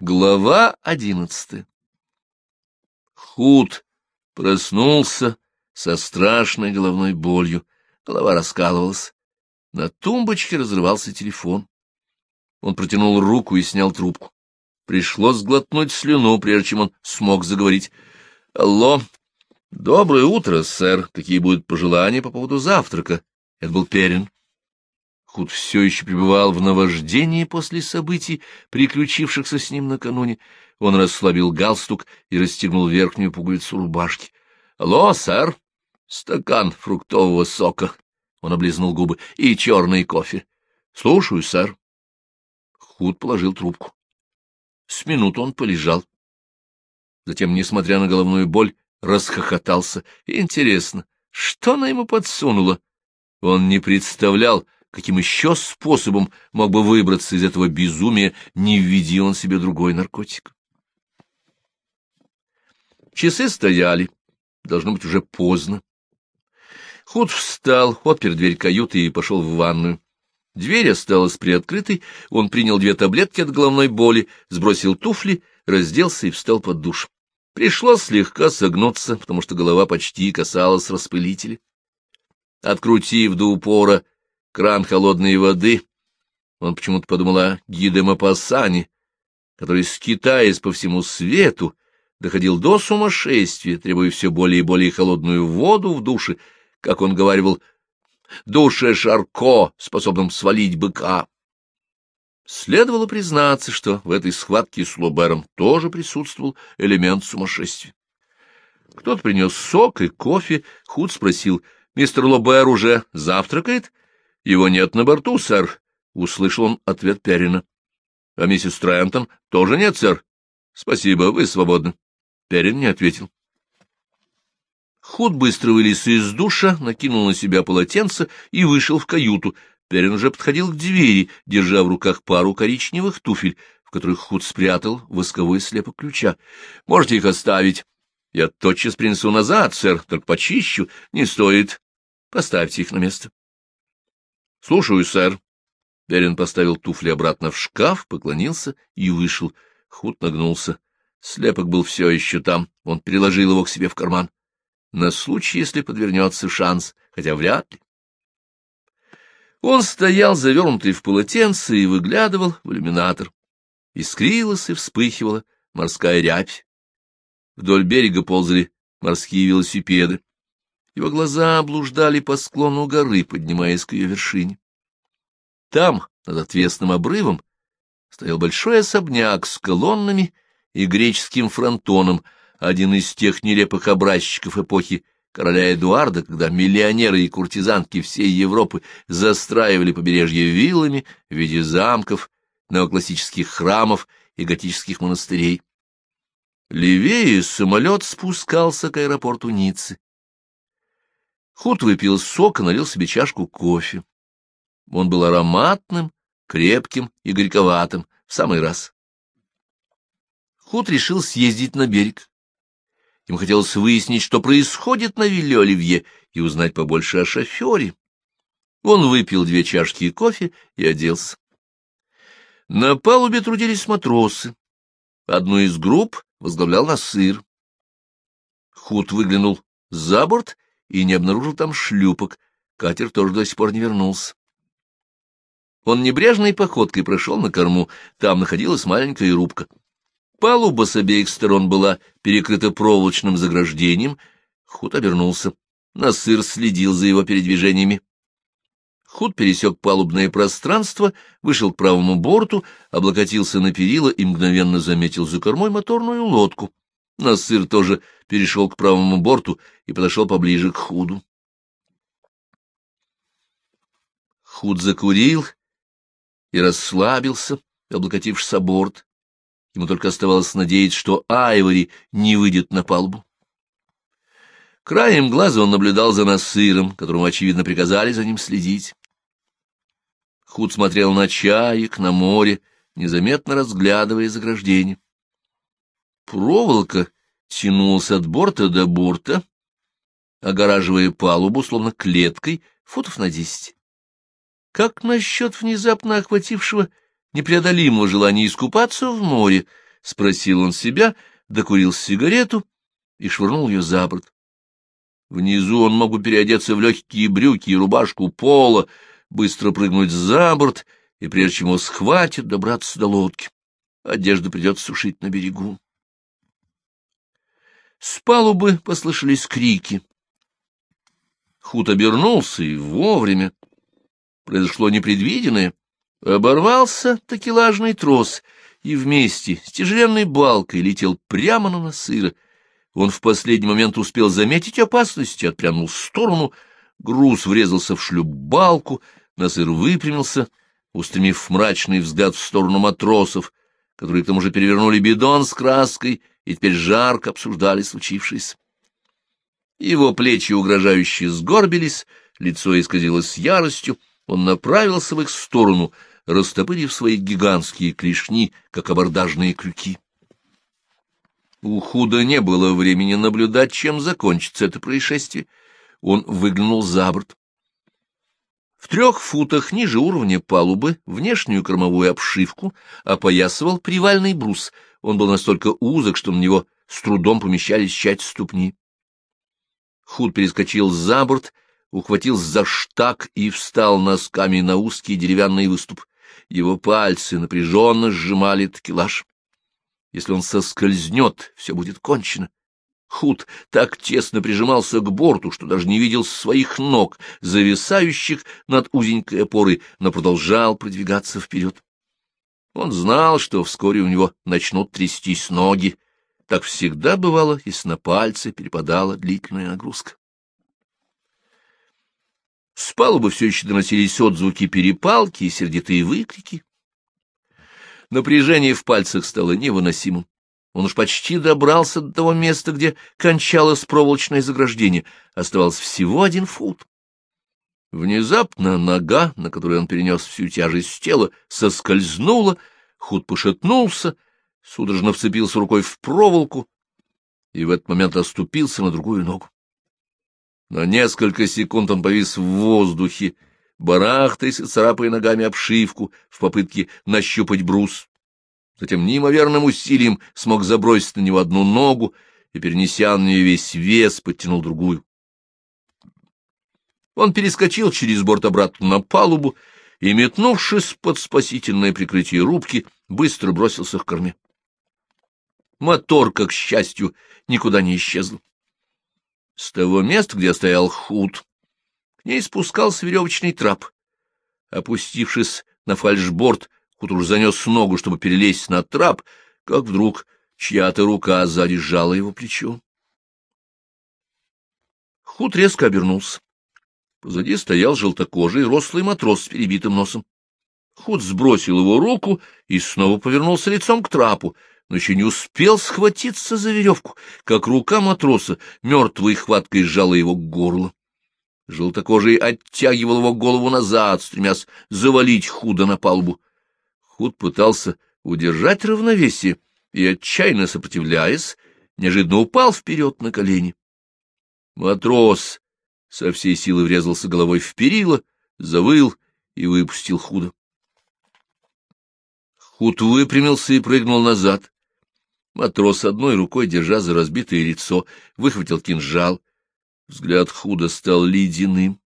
Глава одиннадцатая Худ проснулся со страшной головной болью. Голова раскалывалась. На тумбочке разрывался телефон. Он протянул руку и снял трубку. Пришлось глотнуть слюну, прежде чем он смог заговорить. — Алло. — Доброе утро, сэр. Какие будут пожелания по поводу завтрака? Это был Перин. Худ все еще пребывал в наваждении после событий, приключившихся с ним накануне. Он расслабил галстук и расстегнул верхнюю пуговицу рубашки. — Алло, сэр. Стакан фруктового сока. Он облизнул губы. — И черный кофе. — Слушаю, сэр. Худ положил трубку. С минуту он полежал. Затем, несмотря на головную боль, расхохотался. Интересно, что она ему подсунула? Он не представлял, каким еще способом мог бы выбраться из этого безумия, не введи он себе другой наркотик. Часы стояли. Должно быть уже поздно. Худ встал, отпер дверь каюты и пошел в ванную. Дверь осталась приоткрытой, он принял две таблетки от головной боли, сбросил туфли, разделся и встал под душ. Пришлось слегка согнуться, потому что голова почти касалась распылителя. Открутив до упора кран холодной воды, он почему-то подумал о Гиде Мапассане, который, скитаясь по всему свету, доходил до сумасшествия, требуя все более и более холодную воду в душе, как он говаривал, душе Шарко, способном свалить быка. Следовало признаться, что в этой схватке с Лобером тоже присутствовал элемент сумасшествия. Кто-то принес сок и кофе, Худ спросил, «Мистер Лобер уже завтракает?» «Его нет на борту, сэр», — услышал он ответ Перина. «А миссис Трентон тоже нет, сэр?» «Спасибо, вы свободны». Перин не ответил. Худ быстро вылез из душа, накинул на себя полотенце и вышел в каюту. Перин уже подходил к двери, держа в руках пару коричневых туфель, в которых Худ спрятал восковой слепок ключа. — Можете их оставить. Я тотчас принесу назад, сэр, только почищу. Не стоит. Поставьте их на место. — Слушаю, сэр. Перин поставил туфли обратно в шкаф, поклонился и вышел. Худ нагнулся. Слепок был все еще там. Он переложил его к себе в карман на случай, если подвернется шанс, хотя вряд ли. Он стоял, завернутый в полотенце, и выглядывал в иллюминатор. Искрилась и вспыхивала морская рябь. Вдоль берега ползали морские велосипеды. Его глаза блуждали по склону горы, поднимаясь к ее вершине. Там, над отвесным обрывом, стоял большой особняк с колоннами и греческим фронтоном — один из тех нелепых образчиков эпохи короля Эдуарда, когда миллионеры и куртизанки всей Европы застраивали побережье виллами в виде замков, неоклассических храмов и готических монастырей. Левее самолет спускался к аэропорту Ниццы. Худ выпил сок и налил себе чашку кофе. Он был ароматным, крепким и горьковатым, в самый раз. Худ решил съездить на берег. Ему хотелось выяснить, что происходит на вилле Оливье, и узнать побольше о шофере. Он выпил две чашки кофе и оделся. На палубе трудились матросы. Одну из групп возглавлял Насыр. Худ выглянул за борт и не обнаружил там шлюпок. Катер тоже до сих пор не вернулся. Он небрежной походкой прошел на корму. Там находилась маленькая рубка. Палуба с обеих сторон была перекрыта проволочным заграждением. Худ обернулся. Насыр следил за его передвижениями. Худ пересек палубное пространство, вышел к правому борту, облокотился на перила и мгновенно заметил за кормой моторную лодку. Насыр тоже перешел к правому борту и подошел поближе к Худу. Худ закурил и расслабился, облокотившись о борт. Ему только оставалось надеяться, что Айвори не выйдет на палубу. Краем глаза он наблюдал за Насыром, которому, очевидно, приказали за ним следить. Худ смотрел на чаек, на море, незаметно разглядывая заграждение. Проволока тянулась от борта до борта, огораживая палубу, словно клеткой, футов на десять. Как насчет внезапно охватившего непреодолимого желания искупаться в море, спросил он себя, докурил сигарету и швырнул ее за борт. Внизу он мог бы переодеться в легкие брюки и рубашку пола, быстро прыгнуть за борт и, прежде чем его схватит, добраться до лодки. Одежду придется сушить на берегу. С палубы послышались крики. Худ обернулся и вовремя. Произошло непредвиденное. Оборвался такелажный трос, и вместе с тяжеленной балкой летел прямо на Насыра. Он в последний момент успел заметить опасность и отпрянул в сторону. Груз врезался в шлюп-балку, Насыр выпрямился, устремив мрачный взгляд в сторону матросов, которые к тому же перевернули бидон с краской и теперь жарко обсуждали случившееся. Его плечи угрожающе сгорбились, лицо исказилось яростью, он направился в их сторону, растопырив свои гигантские клешни, как абордажные крюки. У Худа не было времени наблюдать, чем закончится это происшествие. Он выглянул за борт. Трех футах ниже уровня палубы внешнюю кормовую обшивку опоясывал привальный брус. Он был настолько узок, что на него с трудом помещались часть ступни. Худ перескочил за борт, ухватил за штаг и встал носками на узкий деревянный выступ. Его пальцы напряженно сжимали такелаж. Если он соскользнет, все будет кончено. Худ так тесно прижимался к борту, что даже не видел своих ног, зависающих над узенькой опорой, но продолжал продвигаться вперед. Он знал, что вскоре у него начнут трястись ноги. Так всегда бывало, если на пальцы перепадала длительная нагрузка. С палубы все еще доносились отзвуки перепалки и сердитые выкрики. Напряжение в пальцах стало невыносимым. Он уж почти добрался до того места, где кончалось проволочное заграждение. Оставался всего один фут. Внезапно нога, на которой он перенес всю тяжесть тела, соскользнула, худ пошатнулся, судорожно вцепился рукой в проволоку и в этот момент оступился на другую ногу. На несколько секунд он повис в воздухе, барахтаясь и царапая ногами обшивку в попытке нащупать брус. Затем неимоверным усилием смог забросить на него одну ногу и, перенеся на нее весь вес, подтянул другую. Он перескочил через борт обратно на палубу и, метнувшись под спасительное прикрытие рубки, быстро бросился к корме. Мотор, как счастью, никуда не исчезл. С того места, где стоял худ, к ней спускался веревочный трап. Опустившись на фальшборд, худ уж занес ногу, чтобы перелезть на трап, как вдруг чья-то рука сзади сжала его плечо. Худ резко обернулся. Позади стоял желтокожий рослый матрос с перебитым носом. Худ сбросил его руку и снова повернулся лицом к трапу, но еще не успел схватиться за веревку, как рука матроса мертвой хваткой сжала его к горлу. Желтокожий оттягивал его голову назад, стремясь завалить худо на палубу. Худ пытался удержать равновесие и, отчаянно сопротивляясь, неожиданно упал вперед на колени. Матрос со всей силы врезался головой в перила, завыл и выпустил худо. Худ выпрямился и прыгнул назад. Матрос одной рукой, держа за разбитое лицо, выхватил кинжал. Взгляд худо стал ледяным.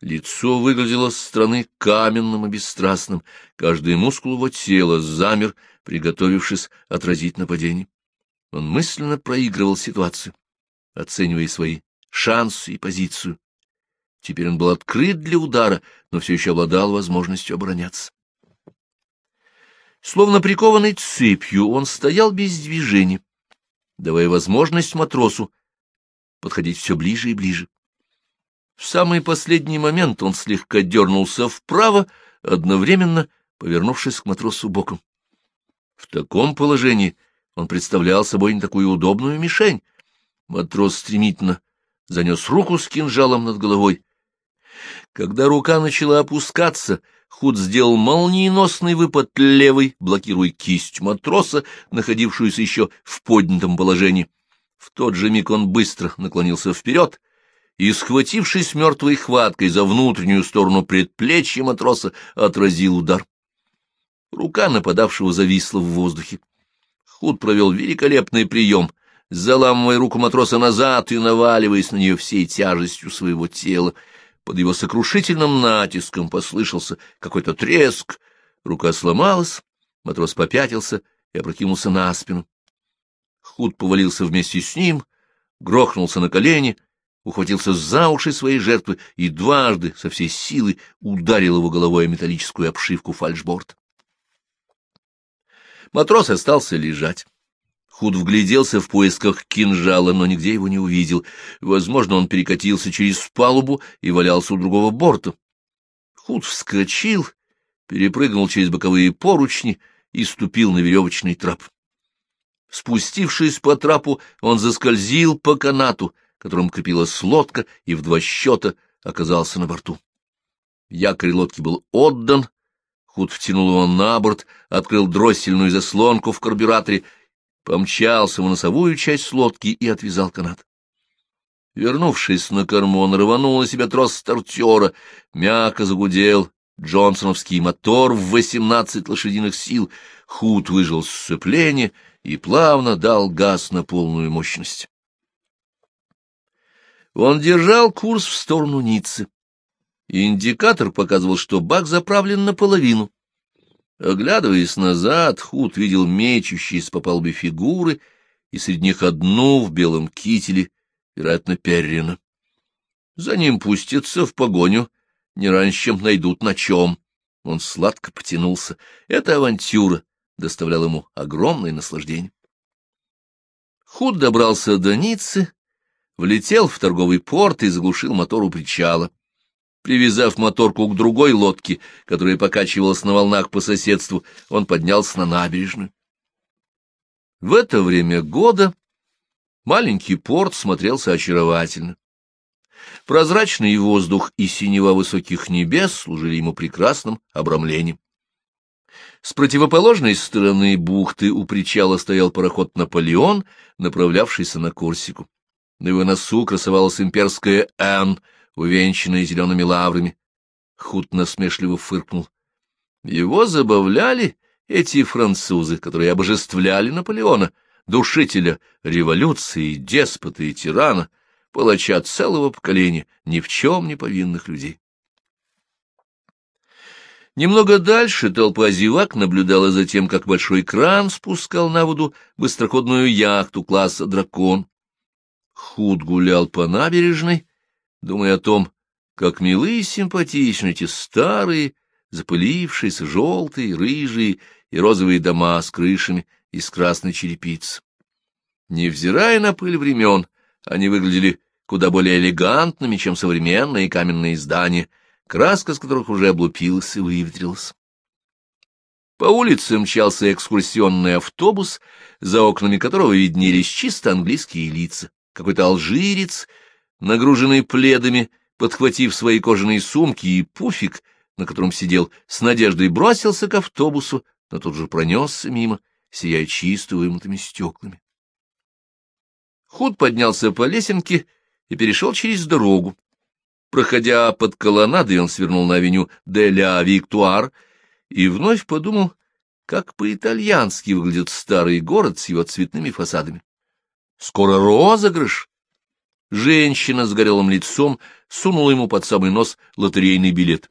Лицо выглядело со стороны каменным и бесстрастным. Каждый мускул его тела замер, приготовившись отразить нападение. Он мысленно проигрывал ситуацию, оценивая свои шансы и позицию. Теперь он был открыт для удара, но все еще обладал возможностью обороняться. Словно прикованный цепью, он стоял без движения, давая возможность матросу подходить все ближе и ближе. В самый последний момент он слегка дернулся вправо, одновременно повернувшись к матросу боком. В таком положении он представлял собой не такую удобную мишень. Матрос стремительно занес руку с кинжалом над головой. Когда рука начала опускаться, Худ сделал молниеносный выпад левой, блокируя кисть матроса, находившуюся еще в поднятом положении. В тот же миг он быстро наклонился вперед и, схватившись мертвой хваткой за внутреннюю сторону предплечья матроса, отразил удар. Рука нападавшего зависла в воздухе. Худ провел великолепный прием, заламывая руку матроса назад и наваливаясь на нее всей тяжестью своего тела. Под его сокрушительным натиском послышался какой-то треск, рука сломалась, матрос попятился и опрокинулся на спину. Худ повалился вместе с ним, грохнулся на колени, ухватился за уши своей жертвы и дважды со всей силы ударил его головой о металлическую обшивку фальшборд. Матрос остался лежать. Худ вгляделся в поисках кинжала, но нигде его не увидел. Возможно, он перекатился через палубу и валялся у другого борта. Худ вскочил, перепрыгнул через боковые поручни и ступил на веревочный трап. Спустившись по трапу, он заскользил по канату, которым крепилась лодка, и в два счета оказался на борту. Якорь лодки был отдан, Худ втянул его на борт, открыл дроссельную заслонку в карбюраторе, помчался в носовую часть лодки и отвязал канат. Вернувшись на корму, он рванул на себя трос стартера, мягко загудел джонсоновский мотор в восемнадцать лошадиных сил, Худ выжил сцепление — и плавно дал газ на полную мощность. Он держал курс в сторону Ниццы. Индикатор показывал, что бак заправлен наполовину. Оглядываясь назад, Худ видел мечущиеся по палубе фигуры, и среди них одну в белом кителе, вероятно, Перрина. За ним пустятся в погоню, не раньше, чем найдут на чем. Он сладко потянулся. Это авантюра, доставлял ему огромное наслаждение. Худ добрался до Ниццы, влетел в торговый порт и заглушил мотор у причала. Привязав моторку к другой лодке, которая покачивалась на волнах по соседству, он поднялся на набережную. В это время года маленький порт смотрелся очаровательно. Прозрачный воздух и синева высоких небес служили ему прекрасным обрамлением. С противоположной стороны бухты у причала стоял пароход «Наполеон», направлявшийся на Корсику. На его носу красовалась имперская «Н», увенчанная зелеными лаврами. Худ насмешливо фыркнул. Его забавляли эти французы, которые обожествляли Наполеона, душителя революции, деспота и тирана, палача целого поколения ни в чем не повинных людей. Немного дальше толпа зевак наблюдала за тем, как большой кран спускал на воду быстроходную яхту класса «Дракон». Худ гулял по набережной, думая о том, как милы и симпатичны эти старые, запылившиеся, желтые, рыжие и розовые дома с крышами из красной черепицы. Невзирая на пыль времен, они выглядели куда более элегантными, чем современные каменные здания, краска с которых уже облупилась и выветрилась. По улице мчался экскурсионный автобус, за окнами которого виднелись чисто английские лица. Какой-то алжирец, нагруженный пледами, подхватив свои кожаные сумки и пуфик, на котором сидел, с надеждой бросился к автобусу, но тут же пронесся мимо, сияя чисто вымытыми стеклами. Худ поднялся по лесенке и перешел через дорогу. Проходя под колоннадой, он свернул на авеню де ля Виктуар и вновь подумал, как по-итальянски выглядит старый город с его цветными фасадами. Скоро розыгрыш. Женщина с горелым лицом сунула ему под самый нос лотерейный билет.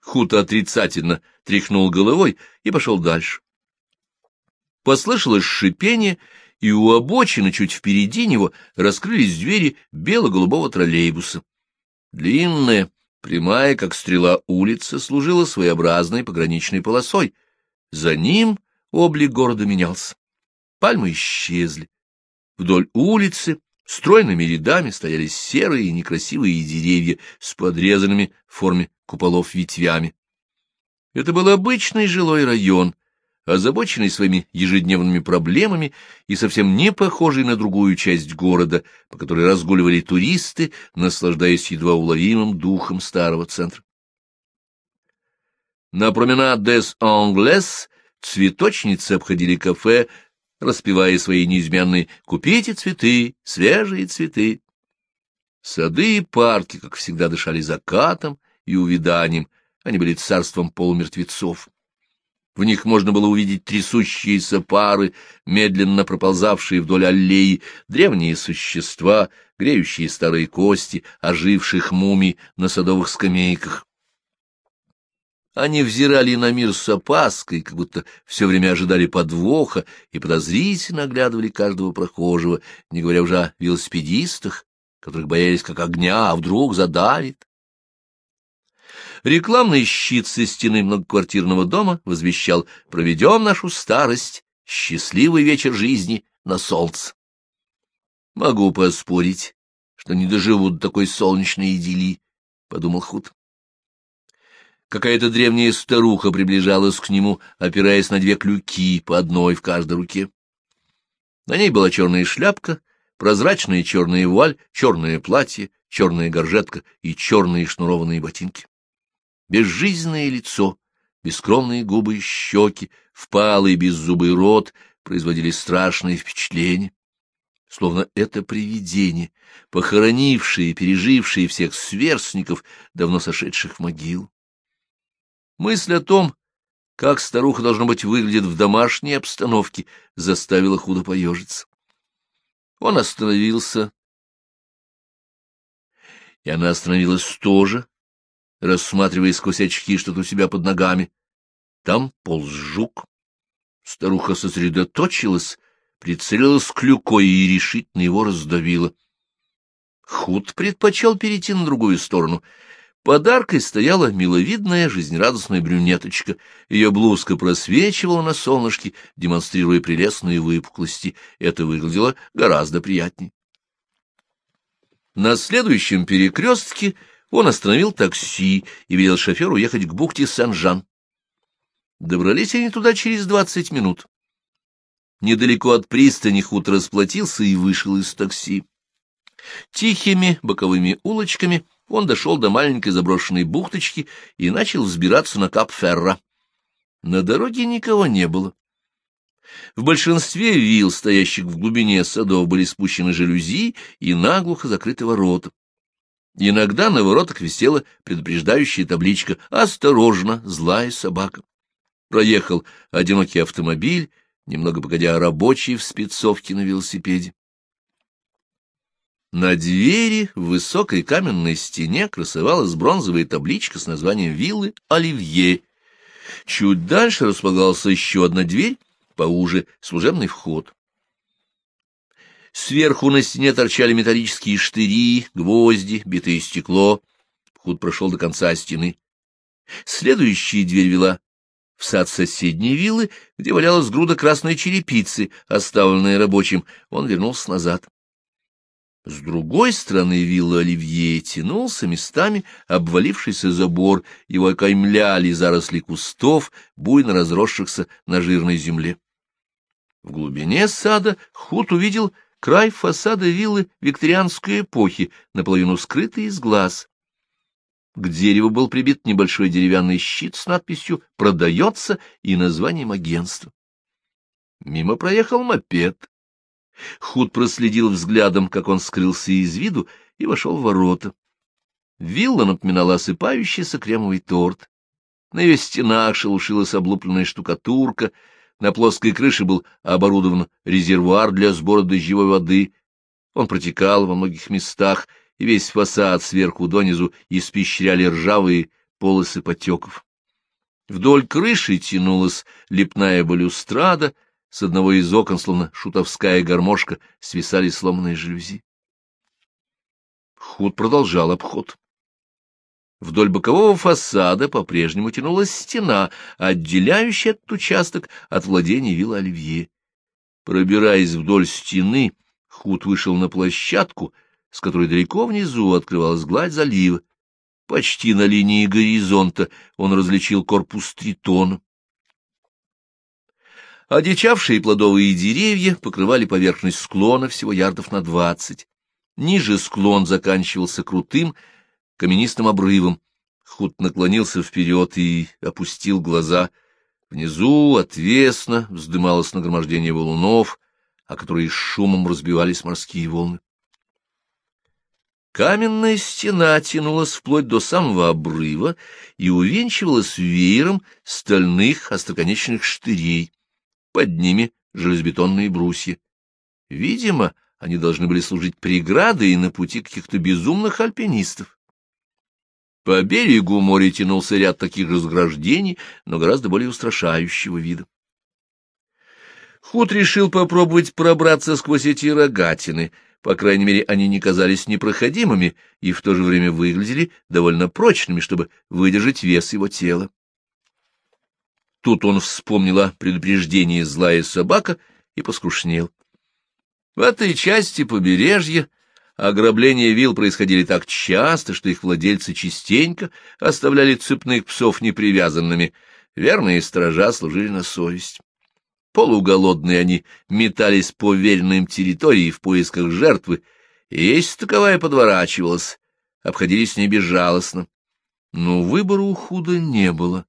Хуто отрицательно тряхнул головой и пошел дальше. Послышалось шипение, и у обочины чуть впереди него раскрылись двери бело-голубого троллейбуса. Длинная, прямая, как стрела, улица служила своеобразной пограничной полосой. За ним облик города менялся. Пальмы исчезли. Вдоль улицы стройными рядами стояли серые некрасивые деревья с подрезанными в форме куполов ветвями. Это был обычный жилой район, озабоченный своими ежедневными проблемами и совсем не похожий на другую часть города, по которой разгуливали туристы, наслаждаясь едва уловимым духом старого центра. На променад des Anglais цветочницы обходили кафе, распевая свои неизменные «Купите цветы, свежие цветы». Сады и парки, как всегда, дышали закатом и увяданием, они были царством полумертвецов. В них можно было увидеть трясущиеся пары, медленно проползавшие вдоль аллеи, древние существа, греющие старые кости, оживших мумий на садовых скамейках. Они взирали на мир с опаской, как будто все время ожидали подвоха и подозрительно оглядывали каждого прохожего, не говоря уже о велосипедистах, которых боялись как огня, а вдруг задавит. Рекламный щит со стены многоквартирного дома возвещал «Проведем нашу старость, счастливый вечер жизни на солнце». Могу поспорить, что не доживут до такой солнечной идиллии, — подумал Худ. Какая-то древняя старуха приближалась к нему, опираясь на две клюки, по одной в каждой руке. На ней была черная шляпка, прозрачная черная вуаль, черное платье, черная горжетка и черные шнурованные ботинки безжизненное лицо, бескромные губы и щеки, впалый беззубый рот производили страшное впечатление. Словно это привидение, похоронившее и пережившее всех сверстников, давно сошедших в могилу. Мысль о том, как старуха, должно быть, выглядит в домашней обстановке, заставила худо поежиться. Он остановился, и она остановилась тоже, рассматривая сквозь очки что-то у себя под ногами. Там полз жук. Старуха сосредоточилась, прицелилась клюкой и решительно его раздавила. Худ предпочел перейти на другую сторону. Подаркой стояла миловидная, жизнерадостная брюнеточка. Ее блузка просвечивала на солнышке, демонстрируя прелестные выпуклости. Это выглядело гораздо приятней. На следующем перекрестке он остановил такси и велел шоферу ехать к бухте Сан-Жан. Добрались они туда через двадцать минут. Недалеко от пристани Худ расплатился и вышел из такси. Тихими боковыми улочками он дошел до маленькой заброшенной бухточки и начал взбираться на Кап-Ферра. На дороге никого не было. В большинстве вилл, стоящих в глубине садов, были спущены жалюзи и наглухо закрыты ворота. Иногда на воротах висела предупреждающая табличка «Осторожно, злая собака». Проехал одинокий автомобиль, немного погодя рабочий в спецовке на велосипеде. На двери в высокой каменной стене красовалась бронзовая табличка с названием виллы «Оливье». Чуть дальше располагался еще одна дверь, поуже служебный вход. Сверху на стене торчали металлические штыри, гвозди, битое стекло. Худ прошел до конца стены. Следующая дверь вела в сад соседней виллы, где валялась груда красной черепицы, оставленная рабочим. Он вернулся назад. С другой стороны виллы Оливье тянулся местами обвалившийся забор, его окаймляли заросли кустов, буйно разросшихся на жирной земле. В глубине сада Худ увидел край фасада виллы викторианской эпохи, наполовину скрытый из глаз. К дереву был прибит небольшой деревянный щит с надписью «Продается» и названием агентства. Мимо проехал мопед. Худ проследил взглядом, как он скрылся из виду, и вошел в ворота. Вилла напоминала осыпающийся кремовый торт. На ее стенах шелушилась облупленная штукатурка, на плоской крыше был оборудован резервуар для сбора дождевой воды. Он протекал во многих местах, и весь фасад сверху донизу испещряли ржавые полосы потеков. Вдоль крыши тянулась лепная балюстрада, с одного из окон, словно шутовская гармошка, свисали сломанные жалюзи. Худ продолжал обход. Вдоль бокового фасада по-прежнему тянулась стена, отделяющая этот участок от владения вилла Оливье. Пробираясь вдоль стены, Худ вышел на площадку, с которой далеко внизу открывалась гладь залива. Почти на линии горизонта он различил корпус тритона. Одичавшие плодовые деревья покрывали поверхность склона всего ярдов на двадцать. Ниже склон заканчивался крутым, каменистым обрывом. Худ наклонился вперед и опустил глаза. Внизу отвесно вздымалось нагромождение валунов, о которые шумом разбивались морские волны. Каменная стена тянулась вплоть до самого обрыва и увенчивалась веером стальных остроконечных штырей. Под ними железобетонные брусья. Видимо, они должны были служить преградой на пути каких-то безумных альпинистов. По берегу моря тянулся ряд таких же сграждений, но гораздо более устрашающего вида. Худ решил попробовать пробраться сквозь эти рогатины. По крайней мере, они не казались непроходимыми и в то же время выглядели довольно прочными, чтобы выдержать вес его тела. Тут он вспомнил о предупреждении «злая собака» и поскушнел. В этой части побережья ограбления вил происходили так часто, что их владельцы частенько оставляли цепных псов непривязанными. Верные сторожа служили на совесть. Полуголодные они метались по веренной им территории в поисках жертвы, и если таковая подворачивалась, обходились с ней безжалостно. Но выбора у худа не было.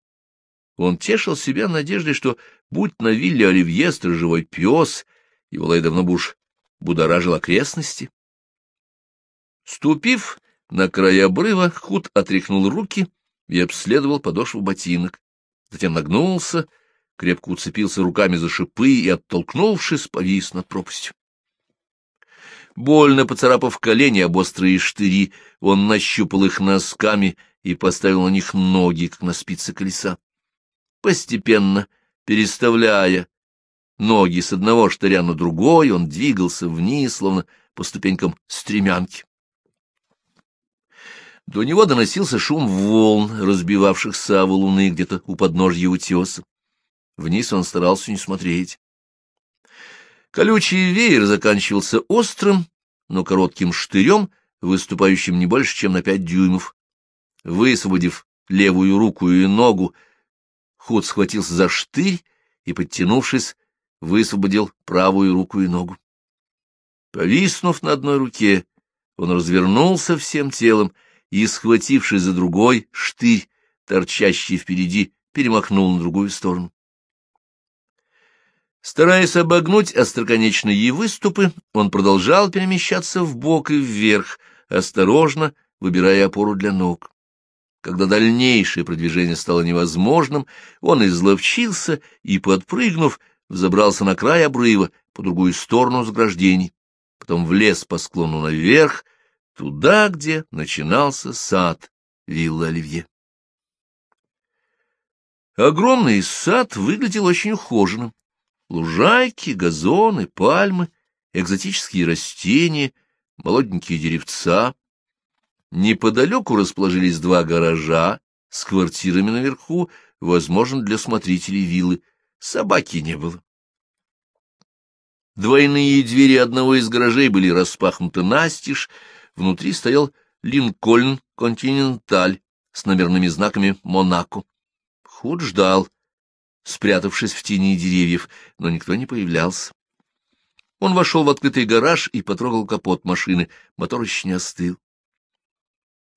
Он тешил себя надеждой, что, будь на вилле Оливье сторожевой пес, его лай давно бы уж будоражил окрестности. Ступив на край обрыва, худ отряхнул руки и обследовал подошву ботинок. Затем нагнулся, крепко уцепился руками за шипы и, оттолкнувшись, повис над пропастью. Больно поцарапав колени об острые штыри, он нащупал их носками и поставил на них ноги, как на спицы колеса. Постепенно, переставляя ноги с одного штыря на другой, он двигался вниз, словно по ступенькам стремянки. До него доносился шум волн, разбивавшихся о валуны где-то у подножья утеса. Вниз он старался не смотреть. Колючий веер заканчивался острым, но коротким штырем, выступающим не больше, чем на пять дюймов. Высвободив левую руку и ногу, Худ схватился за штырь и, подтянувшись, высвободил правую руку и ногу. Повиснув на одной руке, он развернулся всем телом и, схватившись за другой, штырь, торчащий впереди, перемахнул на другую сторону. Стараясь обогнуть остроконечные выступы, он продолжал перемещаться вбок и вверх, осторожно выбирая опору для ног. Когда дальнейшее продвижение стало невозможным, он изловчился и, подпрыгнув, взобрался на край обрыва по другую сторону заграждений, потом влез по склону наверх, туда, где начинался сад виллы Оливье. Огромный сад выглядел очень ухоженным. Лужайки, газоны, пальмы, экзотические растения, молоденькие деревца. Неподалеку расположились два гаража с квартирами наверху, возможно, для смотрителей виллы. Собаки не было. Двойные двери одного из гаражей были распахнуты настежь, внутри стоял Линкольн Континенталь с номерными знаками «Монако». Худ ждал, спрятавшись в тени деревьев, но никто не появлялся. Он вошел в открытый гараж и потрогал капот машины, мотор еще не остыл.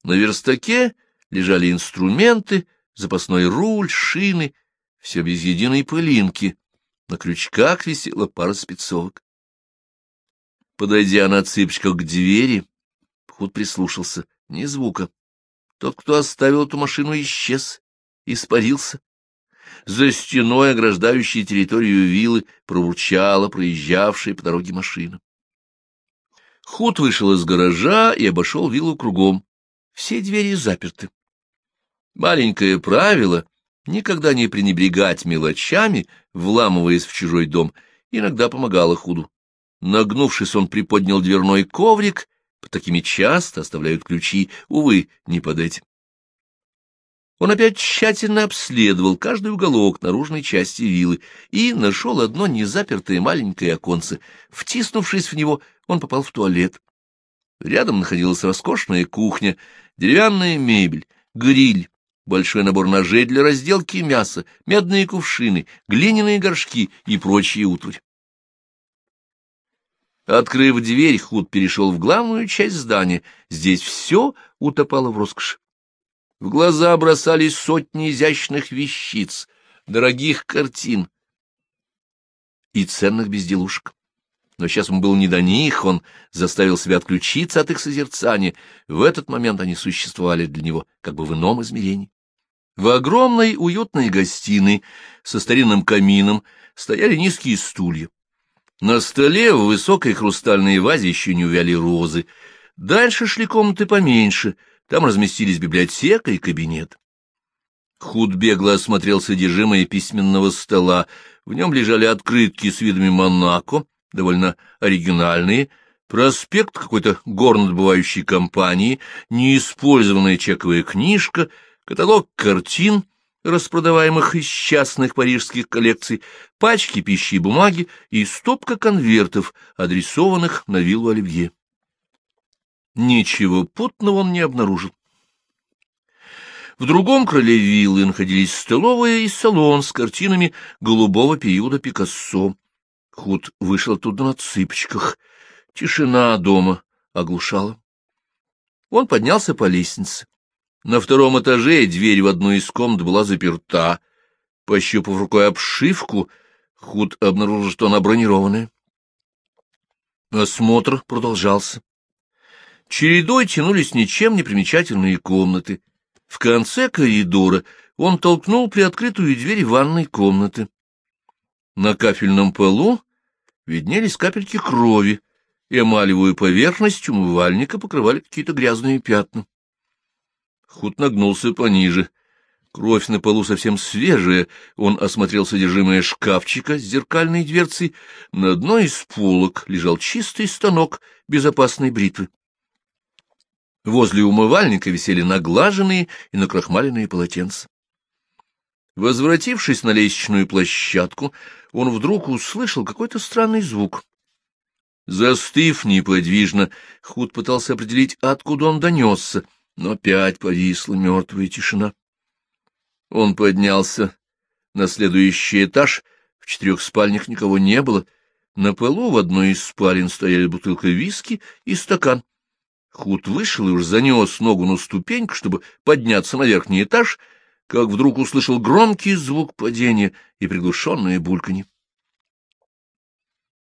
На верстаке лежали инструменты, запасной руль, шины, все без единой пылинки. На крючках висела пара спецовок. Подойдя на цыпочках к двери, Худ прислушался. Ни звука. Тот, кто оставил эту машину, исчез, испарился. За стеной, ограждающей территорию виллы, проурчала проезжавшая по дороге машина. Худ вышел из гаража и обошел виллу кругом. Все двери заперты. Маленькое правило — никогда не пренебрегать мелочами, вламываясь в чужой дом, иногда помогало Худу. Нагнувшись, он приподнял дверной коврик, такими часто оставляют ключи, увы, не под этим. Он опять тщательно обследовал каждый уголок наружной части виллы и нашел одно незапертое маленькое оконце. Втиснувшись в него, он попал в туалет. Рядом находилась роскошная кухня, деревянная мебель, гриль, большой набор ножей для разделки мяса, медные кувшины, глиняные горшки и прочие утварь. Открыв дверь, Худ перешел в главную часть здания. Здесь все утопало в роскоши. В глаза бросались сотни изящных вещиц, дорогих картин и ценных безделушек. Но сейчас ему было не до них, он заставил себя отключиться от их созерцания. В этот момент они существовали для него как бы в ином измерении. В огромной уютной гостиной со старинным камином стояли низкие стулья. На столе в высокой хрустальной вазе еще не увяли розы. Дальше шли комнаты поменьше, там разместились библиотека и кабинет. Худ бегло осмотрел содержимое письменного стола. В нем лежали открытки с видами Монако, довольно оригинальные, проспект какой-то горнодобывающей компании, неиспользованная чековая книжка, каталог картин — распродаваемых из частных парижских коллекций, пачки пищи и бумаги и стопка конвертов, адресованных на виллу Оливье. Ничего путного он не обнаружил. В другом крыле виллы находились столовая и салон с картинами голубого периода Пикассо. Худ вышел оттуда на цыпочках. Тишина дома оглушала. Он поднялся по лестнице. На втором этаже дверь в одну из комнат была заперта. Пощупав рукой обшивку, Худ обнаружил, что она бронированная. Осмотр продолжался. Чередой тянулись ничем не примечательные комнаты. В конце коридора он толкнул приоткрытую дверь ванной комнаты. На кафельном полу виднелись капельки крови, эмалевую поверхность умывальника покрывали какие-то грязные пятна. Худ нагнулся пониже. Кровь на полу совсем свежая. Он осмотрел содержимое шкафчика с зеркальной дверцей. На одной из полок лежал чистый станок безопасной бритвы. Возле умывальника висели наглаженные и накрахмаленные полотенца. Возвратившись на лестничную площадку, он вдруг услышал какой-то странный звук. Застыв неподвижно, Худ пытался определить, откуда он донесся — но опять повисла мертвая тишина. Он поднялся на следующий этаж, в четырех спальнях никого не было, на полу в одной из спален стояли бутылка виски и стакан. Худ вышел и уж занес ногу на ступеньку, чтобы подняться на верхний этаж, как вдруг услышал громкий звук падения и приглушенное бульканье.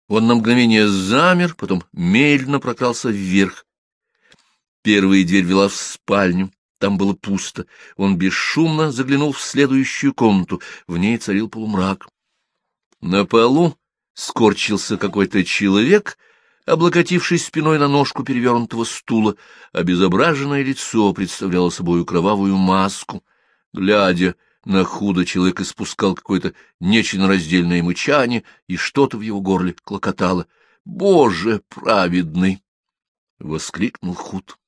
Он на мгновение замер, потом медленно прокрался вверх. Первая дверь вела в спальню. Там было пусто. Он бесшумно заглянул в следующую комнату. В ней царил полумрак. На полу скорчился какой-то человек, облокотившись спиной на ножку перевернутого стула. Обезображенное лицо представляло собой кровавую маску. Глядя на худо, человек испускал какое-то нечленораздельное мычание, и что-то в его горле клокотало. «Боже праведный!» — воскликнул худ.